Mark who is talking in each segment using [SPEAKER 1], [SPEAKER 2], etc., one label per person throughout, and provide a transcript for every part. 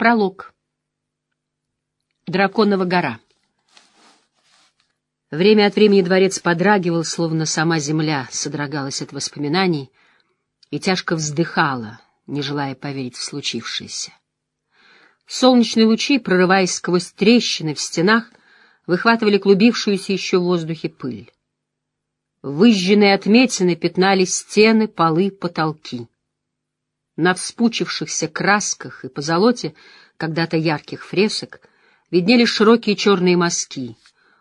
[SPEAKER 1] Пролог. Драконова гора. Время от времени дворец подрагивал, словно сама земля содрогалась от воспоминаний и тяжко вздыхала, не желая поверить в случившееся. Солнечные лучи, прорываясь сквозь трещины в стенах, выхватывали клубившуюся еще в воздухе пыль. Выжженные отметины пятнали стены, полы, потолки. На вспучившихся красках и позолоте когда-то ярких фресок виднелись широкие черные мазки.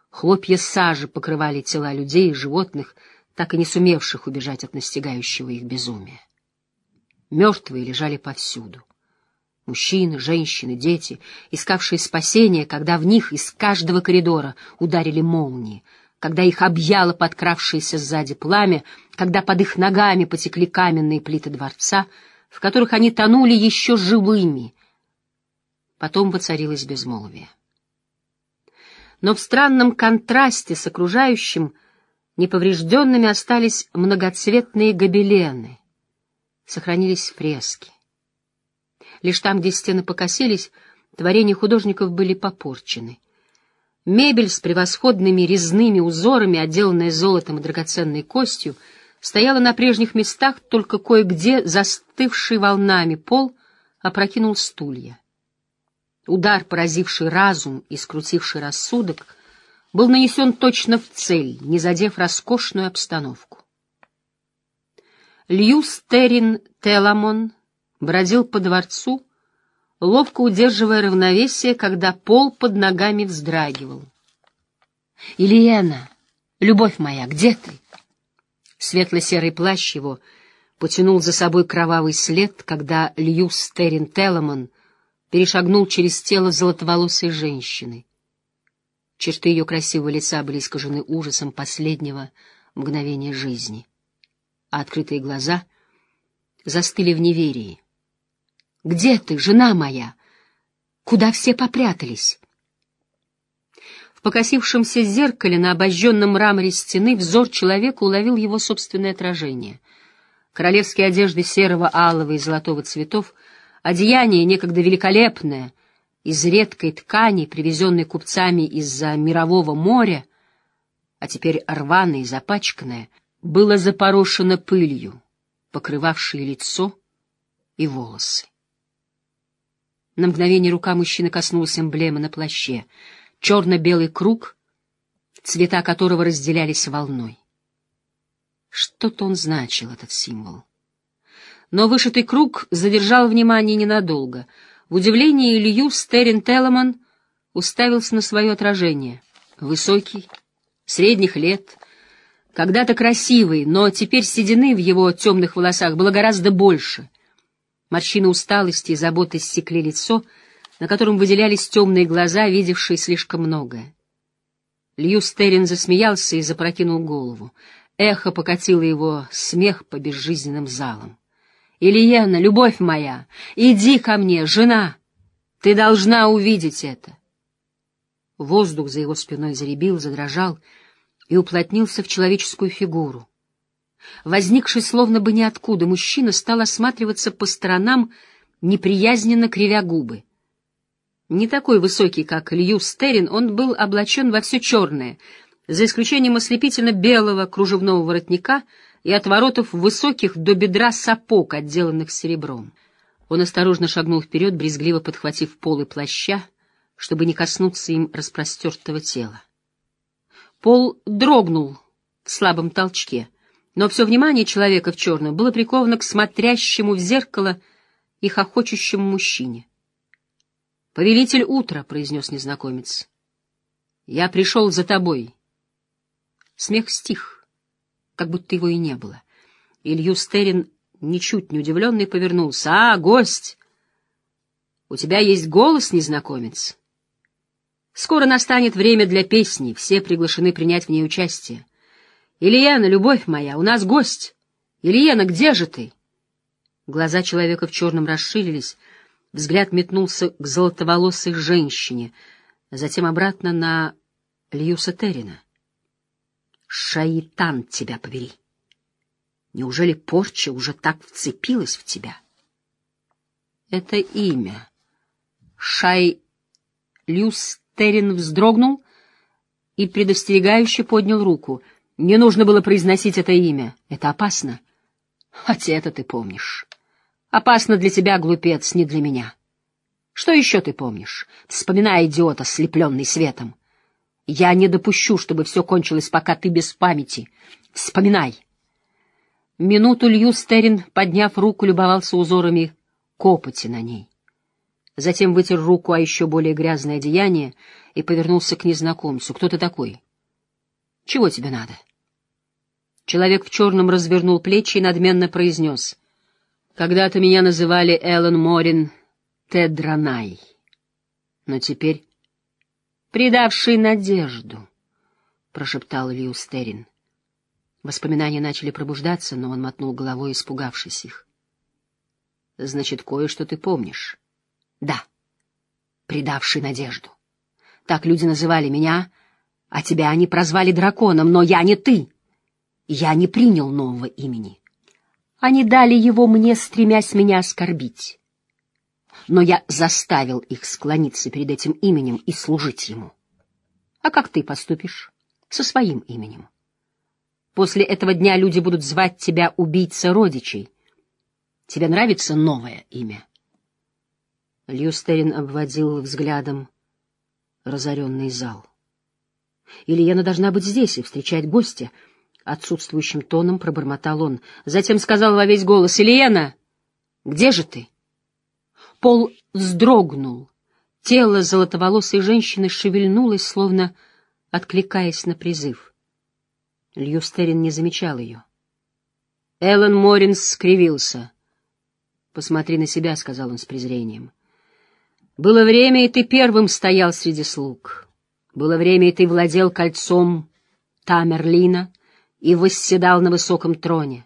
[SPEAKER 1] Хлопья сажи покрывали тела людей и животных, так и не сумевших убежать от настигающего их безумия. Мертвые лежали повсюду. Мужчины, женщины, дети, искавшие спасения, когда в них из каждого коридора ударили молнии, когда их объяло подкравшееся сзади пламя, когда под их ногами потекли каменные плиты дворца, в которых они тонули еще живыми. Потом воцарилось безмолвие. Но в странном контрасте с окружающим неповрежденными остались многоцветные гобелены, сохранились фрески. Лишь там, где стены покосились, творения художников были попорчены. Мебель с превосходными резными узорами, отделанная золотом и драгоценной костью, стояла на прежних местах, только кое-где застывший волнами пол опрокинул стулья. Удар, поразивший разум и скрутивший рассудок, был нанесен точно в цель, не задев роскошную обстановку. Льюстерин Теламон бродил по дворцу, ловко удерживая равновесие, когда пол под ногами вздрагивал. «Ильена, любовь моя, где ты?» Светло-серый плащ его потянул за собой кровавый след, когда Льюс Террин Телемон перешагнул через тело золотоволосой женщины. Черты ее красивого лица были искажены ужасом последнего мгновения жизни, а открытые глаза застыли в неверии. Где ты, жена моя? Куда все попрятались? В покосившемся зеркале на обожженном мраморе стены взор человека уловил его собственное отражение. Королевские одежды серого, алого и золотого цветов, одеяние некогда великолепное, из редкой ткани, привезенной купцами из-за мирового моря, а теперь рваное и запачканное, было запорошено пылью, покрывавшей лицо и волосы. На мгновение рука мужчины коснулась эмблемы на плаще. Черно-белый круг, цвета которого разделялись волной. Что-то он значил, этот символ. Но вышитый круг задержал внимание ненадолго. В удивлении Илью Стерин Телеман уставился на свое отражение. Высокий, средних лет, когда-то красивый, но теперь седины в его темных волосах было гораздо больше — Морщины усталости и заботы стекли лицо, на котором выделялись темные глаза, видевшие слишком многое. Лью Стерин засмеялся и запрокинул голову. Эхо покатило его смех по безжизненным залам. «Ильена, любовь моя, иди ко мне, жена! Ты должна увидеть это!» Воздух за его спиной заребил, задрожал и уплотнился в человеческую фигуру. Возникший словно бы ниоткуда, мужчина стал осматриваться по сторонам, неприязненно кривя губы. Не такой высокий, как Лью Стерин, он был облачен во все черное, за исключением ослепительно-белого кружевного воротника и отворотов высоких до бедра сапог, отделанных серебром. Он осторожно шагнул вперед, брезгливо подхватив полы плаща, чтобы не коснуться им распростертого тела. Пол дрогнул в слабом толчке — но все внимание человека в черном было приковано к смотрящему в зеркало и хохочущему мужчине. «Повелитель утра», — произнес незнакомец, — «я пришел за тобой». Смех стих, как будто его и не было. Илью Стерин, ничуть не удивленный, повернулся. «А, гость! У тебя есть голос, незнакомец?» Скоро настанет время для песни, все приглашены принять в ней участие. «Ильяна, любовь моя, у нас гость! Ильяна, где же ты?» Глаза человека в черном расширились, взгляд метнулся к золотоволосой женщине, затем обратно на Льюса Террина. «Шайтан тебя побери! Неужели порча уже так вцепилась в тебя?» «Это имя», Шай Люстерин вздрогнул и предостерегающе поднял руку. Не нужно было произносить это имя. Это опасно. Хотя это ты помнишь. Опасно для тебя, глупец, не для меня. Что еще ты помнишь? Вспоминай, идиота, слепленный светом. Я не допущу, чтобы все кончилось, пока ты без памяти. Вспоминай. Минуту Лью Стерин, подняв руку, любовался узорами копоти на ней. Затем вытер руку о еще более грязное одеяние и повернулся к незнакомцу. «Кто ты такой? Чего тебе надо?» Человек в черном развернул плечи и надменно произнес. «Когда-то меня называли Эллен Морин Тедранай, но теперь предавший надежду», — прошептал Лью Стерин. Воспоминания начали пробуждаться, но он мотнул головой, испугавшись их. Значит, кое-что ты помнишь. Да, предавший надежду. Так люди называли меня, а тебя они прозвали драконом, но я не ты. Я не принял нового имени. Они дали его мне, стремясь меня оскорбить. Но я заставил их склониться перед этим именем и служить ему. А как ты поступишь со своим именем? После этого дня люди будут звать тебя убийца родичей. Тебе нравится новое имя? Льюстерин обводил взглядом разоренный зал. Ильена должна быть здесь и встречать гостя. Отсутствующим тоном пробормотал он. Затем сказал во весь голос, «Ильена, где же ты?» Пол вздрогнул. Тело золотоволосой женщины шевельнулось, словно откликаясь на призыв. Льюстерин не замечал ее. Эллен Моринс скривился. «Посмотри на себя», — сказал он с презрением. «Было время, и ты первым стоял среди слуг. Было время, и ты владел кольцом Тамерлина и восседал на высоком троне.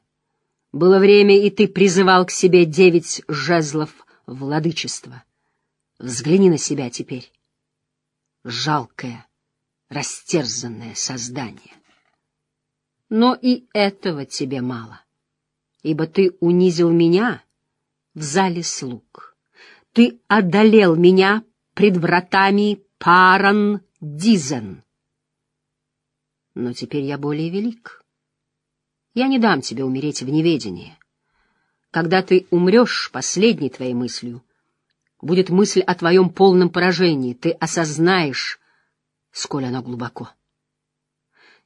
[SPEAKER 1] Было время, и ты призывал к себе девять жезлов владычества. Взгляни на себя теперь. Жалкое, растерзанное создание. Но и этого тебе мало, ибо ты унизил меня в зале слуг. Ты одолел меня пред вратами Паран Дизен. Но теперь я более велик. Я не дам тебе умереть в неведении. Когда ты умрешь, последней твоей мыслью будет мысль о твоем полном поражении. Ты осознаешь, сколь она глубоко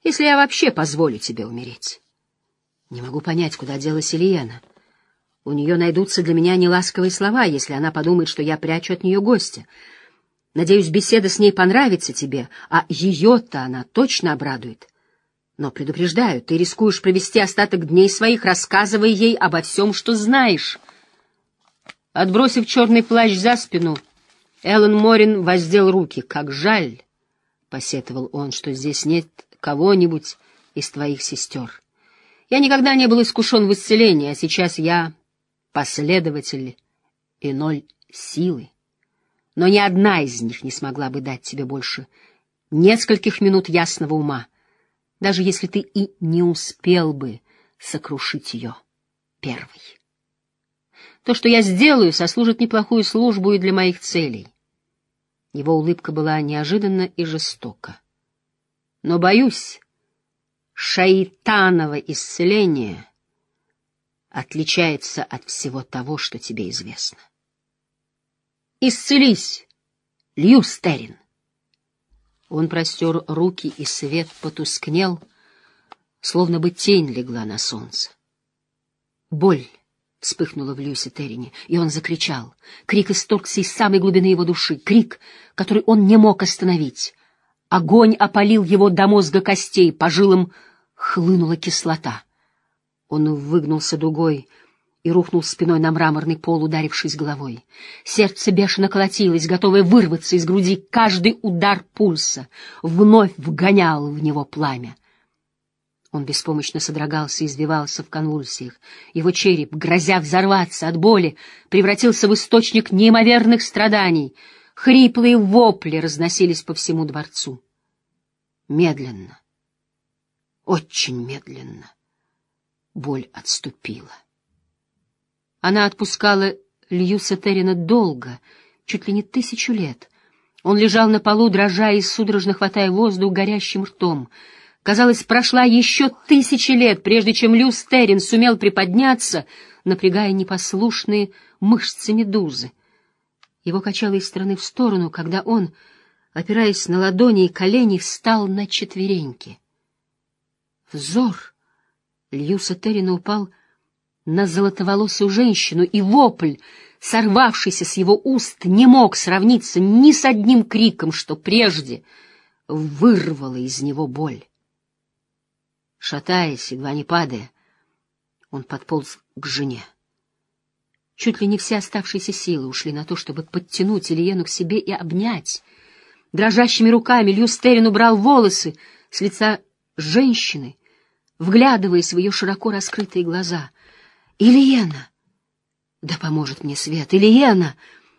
[SPEAKER 1] если я вообще позволю тебе умереть. Не могу понять, куда делась Ильена. У нее найдутся для меня неласковые слова, если она подумает, что я прячу от нее гостя. Надеюсь, беседа с ней понравится тебе, а ее-то она точно обрадует. Но предупреждаю, ты рискуешь провести остаток дней своих, рассказывая ей обо всем, что знаешь. Отбросив черный плащ за спину, Эллен Морин воздел руки. «Как жаль!» — посетовал он, — что здесь нет кого-нибудь из твоих сестер. Я никогда не был искушен в исцелении, а сейчас я последователь и ноль силы. Но ни одна из них не смогла бы дать тебе больше нескольких минут ясного ума, даже если ты и не успел бы сокрушить ее первой. То, что я сделаю, сослужит неплохую службу и для моих целей. Его улыбка была неожиданна и жестока. Но, боюсь, шайтаново исцеление отличается от всего того, что тебе известно. Исцелись, Льюстерин! Он простер руки, и свет потускнел, словно бы тень легла на солнце. Боль вспыхнула в Люсе Террине, и он закричал. Крик исторгся из самой глубины его души, крик, который он не мог остановить. Огонь опалил его до мозга костей, по жилам хлынула кислота. Он выгнулся дугой и рухнул спиной на мраморный пол, ударившись головой. Сердце бешено колотилось, готовое вырваться из груди. Каждый удар пульса вновь вгонял в него пламя. Он беспомощно содрогался и извивался в конвульсиях. Его череп, грозя взорваться от боли, превратился в источник неимоверных страданий — Хриплые вопли разносились по всему дворцу. Медленно, очень медленно боль отступила. Она отпускала Льюса Террина долго, чуть ли не тысячу лет. Он лежал на полу, дрожа и судорожно хватая воздух горящим ртом. Казалось, прошла еще тысячи лет, прежде чем Люс Террин сумел приподняться, напрягая непослушные мышцы медузы. Его качало из стороны в сторону, когда он, опираясь на ладони и колени, встал на четвереньки. Взор Льюса Террина упал на золотоволосую женщину, и вопль, сорвавшийся с его уст, не мог сравниться ни с одним криком, что прежде вырвало из него боль. Шатаясь, едва не падая, он подполз к жене. Чуть ли не все оставшиеся силы ушли на то, чтобы подтянуть Ильену к себе и обнять. Дрожащими руками Люстерин убрал волосы с лица женщины, вглядываясь в ее широко раскрытые глаза — Ильена! Да поможет мне свет! Ильена!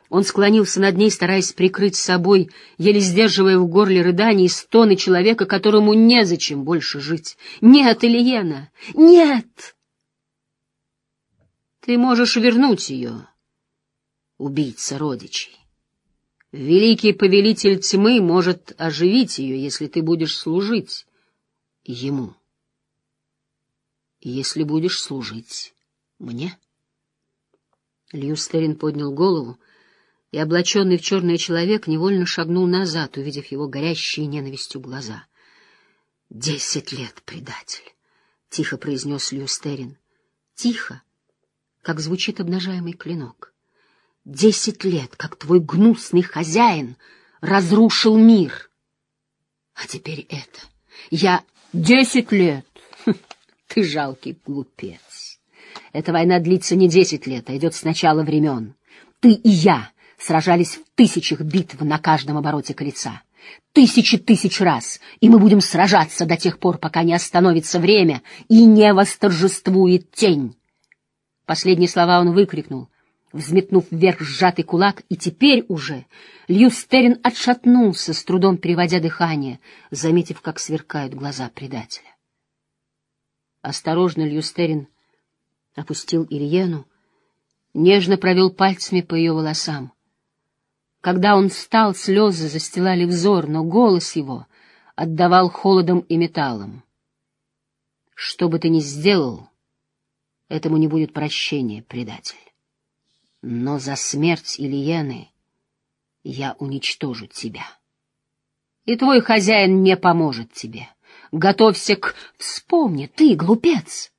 [SPEAKER 1] Он склонился над ней, стараясь прикрыть собой, еле сдерживая в горле рыдания и стоны человека, которому незачем больше жить. «Нет, Ильена! Нет!» «Ты можешь вернуть ее, убийца родичей. Великий повелитель тьмы может оживить ее, если ты будешь служить ему. Если будешь служить мне? Льюстерин поднял голову, и облаченный в черный человек невольно шагнул назад, увидев его горящие ненавистью глаза. «Десять лет, предатель!» — тихо произнес Льюстерин. «Тихо, как звучит обнажаемый клинок. Десять лет, как твой гнусный хозяин разрушил мир. А теперь это. Я десять лет! Ты жалкий глупец!» Эта война длится не десять лет, а идет с начала времен. Ты и я сражались в тысячах битв на каждом обороте кольца. Тысячи тысяч раз, и мы будем сражаться до тех пор, пока не остановится время и не восторжествует тень. Последние слова он выкрикнул, взметнув вверх сжатый кулак, и теперь уже Льюстерин отшатнулся, с трудом переводя дыхание, заметив, как сверкают глаза предателя. Осторожно Льюстерин опустил Ильену, нежно провел пальцами по ее волосам. Когда он встал, слезы застилали взор, но голос его отдавал холодом и металлом. Что бы ты ни сделал, этому не будет прощения, предатель. Но за смерть Ильены я уничтожу тебя. И твой хозяин не поможет тебе. Готовься к... Вспомни, ты, глупец!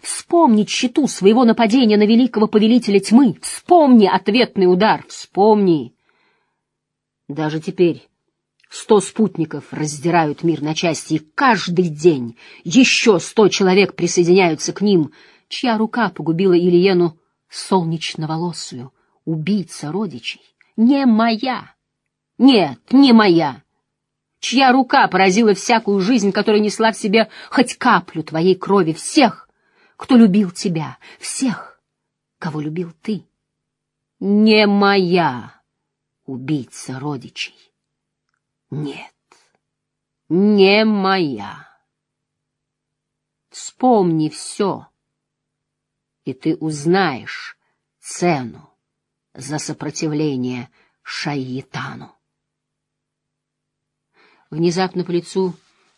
[SPEAKER 1] Вспомни щиту своего нападения на великого повелителя тьмы. Вспомни ответный удар. Вспомни. Даже теперь сто спутников раздирают мир на части, и каждый день еще сто человек присоединяются к ним, чья рука погубила Ильену солнечноволосую, убийца родичей. Не моя. Нет, не моя. Чья рука поразила всякую жизнь, которая несла в себе хоть каплю твоей крови всех, кто любил тебя, всех, кого любил ты. Не моя убийца родичей. Нет, не моя. Вспомни все, и ты узнаешь цену за сопротивление Шайетану. Внезапно по лицу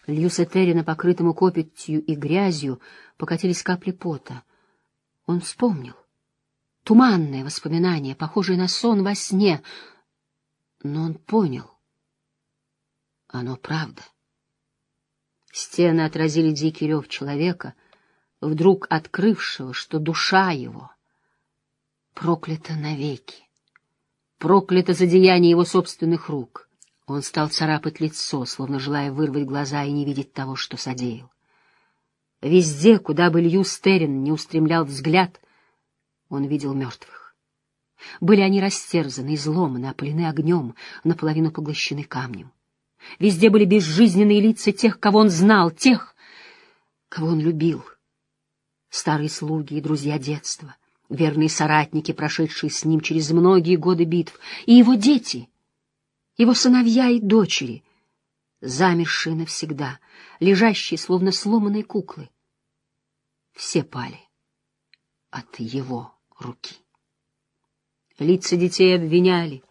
[SPEAKER 1] Льюса Террина, покрытому копотью и грязью, покатились капли пота. Он вспомнил. Туманное воспоминание, похожее на сон во сне. Но он понял. Оно правда. Стены отразили дикий рев человека, вдруг открывшего, что душа его проклята навеки, проклята за деяние его собственных рук. Он стал царапать лицо, словно желая вырвать глаза и не видеть того, что содеял. Везде, куда бы Лью Стерин не устремлял взгляд, он видел мертвых. Были они растерзаны, изломаны, опалены огнем, наполовину поглощены камнем. Везде были безжизненные лица тех, кого он знал, тех, кого он любил. Старые слуги и друзья детства, верные соратники, прошедшие с ним через многие годы битв, и его дети, его сыновья и дочери, замершие навсегда, лежащие, словно сломанные куклы все пали от его руки. Лица детей обвиняли,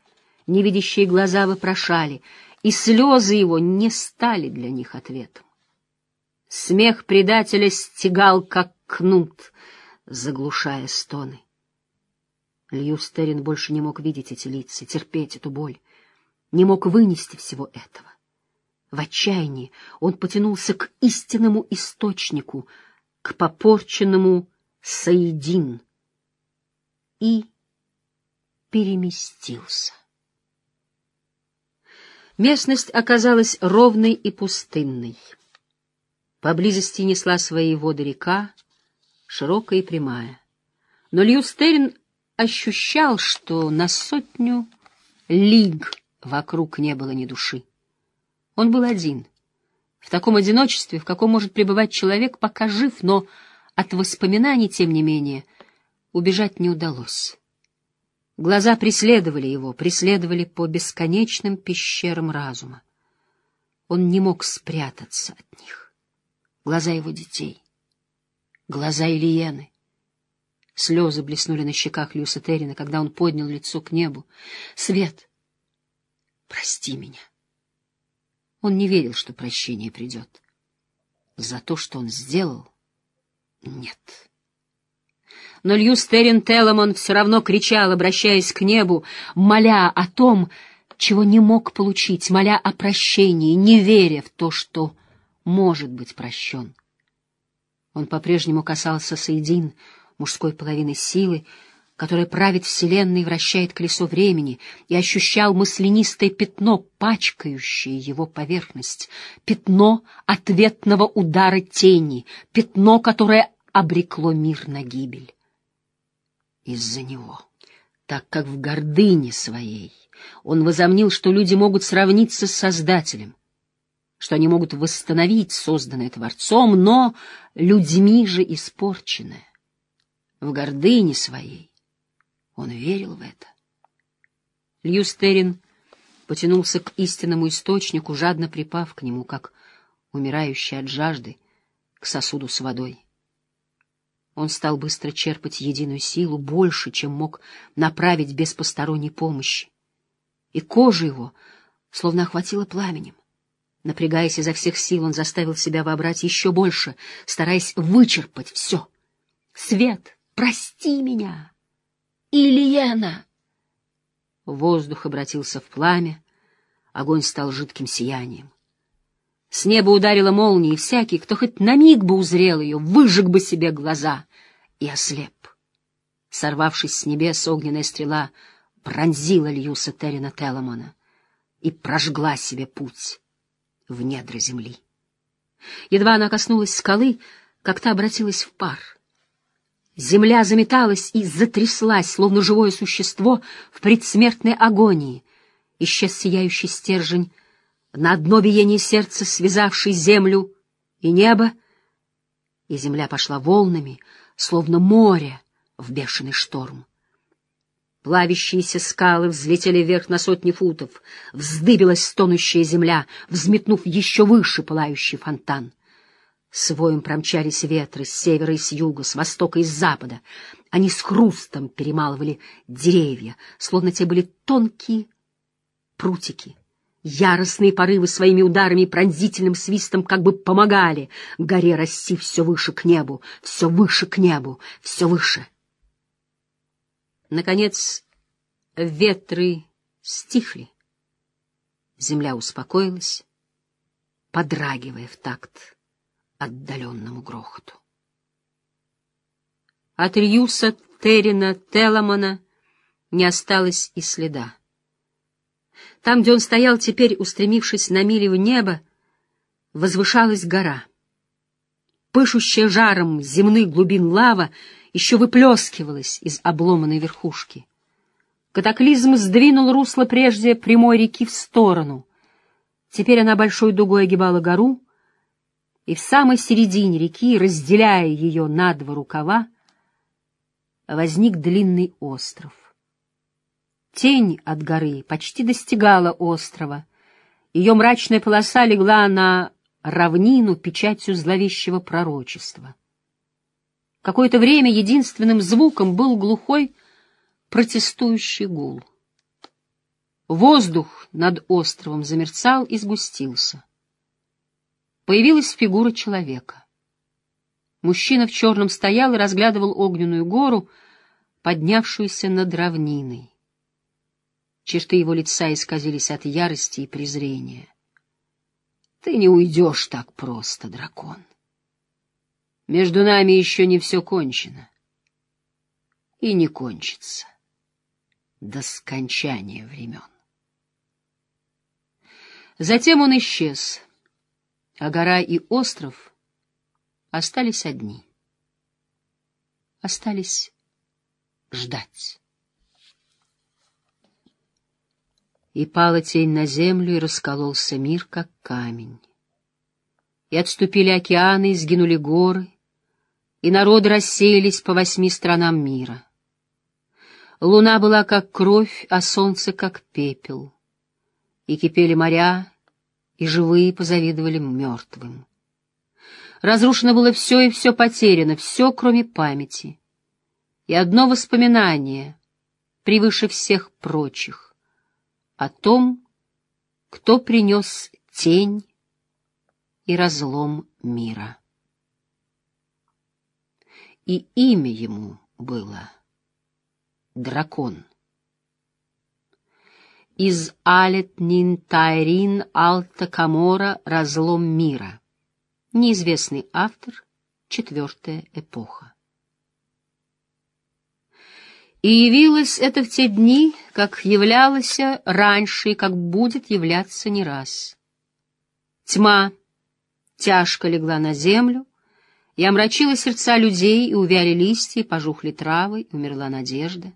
[SPEAKER 1] невидящие глаза вопрошали, и слезы его не стали для них ответом. Смех предателя стегал, как кнут, заглушая стоны. Льюстерин больше не мог видеть эти лица, терпеть эту боль, не мог вынести всего этого. В отчаянии он потянулся к истинному источнику, к попорченному Саидин, и переместился. Местность оказалась ровной и пустынной. Поблизости несла свои воды река, широкая и прямая. Но Льюстерин ощущал, что на сотню лиг вокруг не было ни души. Он был один, в таком одиночестве, в каком может пребывать человек, пока жив, но от воспоминаний, тем не менее, убежать не удалось. Глаза преследовали его, преследовали по бесконечным пещерам разума. Он не мог спрятаться от них. Глаза его детей, глаза Ильены. Слезы блеснули на щеках Люса Террина, когда он поднял лицо к небу. «Свет, прости меня». Он не верил, что прощение придет. За то, что он сделал, нет. Но Льюс Террин Телемон все равно кричал, обращаясь к небу, моля о том, чего не мог получить, моля о прощении, не веря в то, что может быть прощен. Он по-прежнему касался Саидин, мужской половины силы, которая правит вселенной и вращает колесо времени, и ощущал маслянистое пятно, пачкающее его поверхность, пятно ответного удара тени, пятно, которое обрекло мир на гибель из-за него, так как в гордыне своей он возомнил, что люди могут сравниться с Создателем, что они могут восстановить созданное Творцом, но людьми же испорченное. В гордыне своей он верил в это. Льюстерин потянулся к истинному источнику, жадно припав к нему, как умирающий от жажды, к сосуду с водой. Он стал быстро черпать единую силу, больше, чем мог направить без посторонней помощи. И кожа его словно охватила пламенем. Напрягаясь изо всех сил, он заставил себя вобрать еще больше, стараясь вычерпать все. «Свет, прости меня! Ильена!» Воздух обратился в пламя, огонь стал жидким сиянием. С неба ударила молния, и всякий, кто хоть на миг бы узрел ее, выжег бы себе глаза и ослеп. Сорвавшись с небес, огненная стрела пронзила Льюса Террина Теламона и прожгла себе путь в недра земли. Едва она коснулась скалы, как та обратилась в пар. Земля заметалась и затряслась, словно живое существо в предсмертной агонии. Исчез сияющий стержень, на одно биение сердца, связавший землю и небо, и земля пошла волнами, словно море в бешеный шторм. Плавящиеся скалы взлетели вверх на сотни футов, вздыбилась стонущая земля, взметнув еще выше пылающий фонтан. С промчались ветры с севера и с юга, с востока и с запада. Они с хрустом перемалывали деревья, словно те были тонкие прутики — Яростные порывы своими ударами и пронзительным свистом как бы помогали горе расти все выше к небу, все выше к небу, все выше. Наконец, ветры стихли. Земля успокоилась, подрагивая в такт отдаленному грохоту. От Рьюса, Террина, Теламона не осталось и следа. Там, где он стоял теперь, устремившись на мили в небо, возвышалась гора. Пышущая жаром земных глубин лава еще выплескивалась из обломанной верхушки. Катаклизм сдвинул русло прежде прямой реки в сторону. Теперь она большой дугой огибала гору, и в самой середине реки, разделяя ее на два рукава, возник длинный остров. Тень от горы почти достигала острова. Ее мрачная полоса легла на равнину печатью зловещего пророчества. Какое-то время единственным звуком был глухой, протестующий гул. Воздух над островом замерцал и сгустился. Появилась фигура человека. Мужчина в черном стоял и разглядывал огненную гору, поднявшуюся над равниной. Черты его лица исказились от ярости и презрения. Ты не уйдешь так просто, дракон. Между нами еще не все кончено. И не кончится до скончания времен. Затем он исчез, а гора и остров остались одни. Остались ждать. И пала тень на землю, и раскололся мир, как камень. И отступили океаны, и сгинули горы, и народы рассеялись по восьми странам мира. Луна была как кровь, а солнце как пепел. И кипели моря, и живые позавидовали мертвым. Разрушено было все, и все потеряно, все, кроме памяти. И одно воспоминание превыше всех прочих о том, кто принес тень и разлом мира. И имя ему было Дракон. Из Алет-Нин Тайрин Алта Камора «Разлом мира». Неизвестный автор, четвертая эпоха. И явилось это в те дни, как являлось раньше и как будет являться не раз. Тьма тяжко легла на землю, и омрачила сердца людей, и увяли листья, и пожухли травы, и умерла надежда.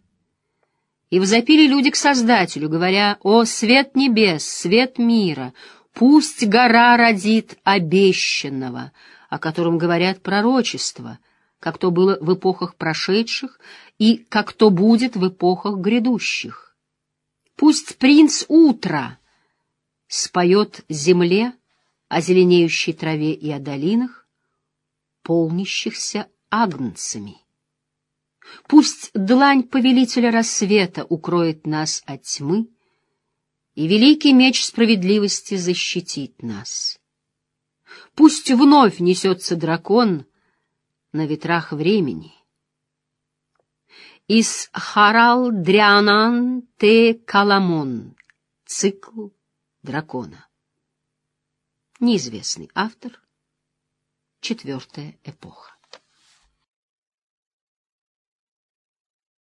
[SPEAKER 1] И возопили люди к Создателю, говоря, «О, свет небес, свет мира, пусть гора родит обещанного, о котором говорят пророчества, как то было в эпохах прошедших и как то будет в эпохах грядущих. Пусть принц утра споет земле о зеленеющей траве и о долинах, полнящихся агнцами. Пусть длань повелителя рассвета укроет нас от тьмы, и великий меч справедливости защитит нас. Пусть вновь несется дракон — на ветрах времени. Из Харал Дрианан Те Каламон. Цикл дракона. Неизвестный автор. Четвертая эпоха.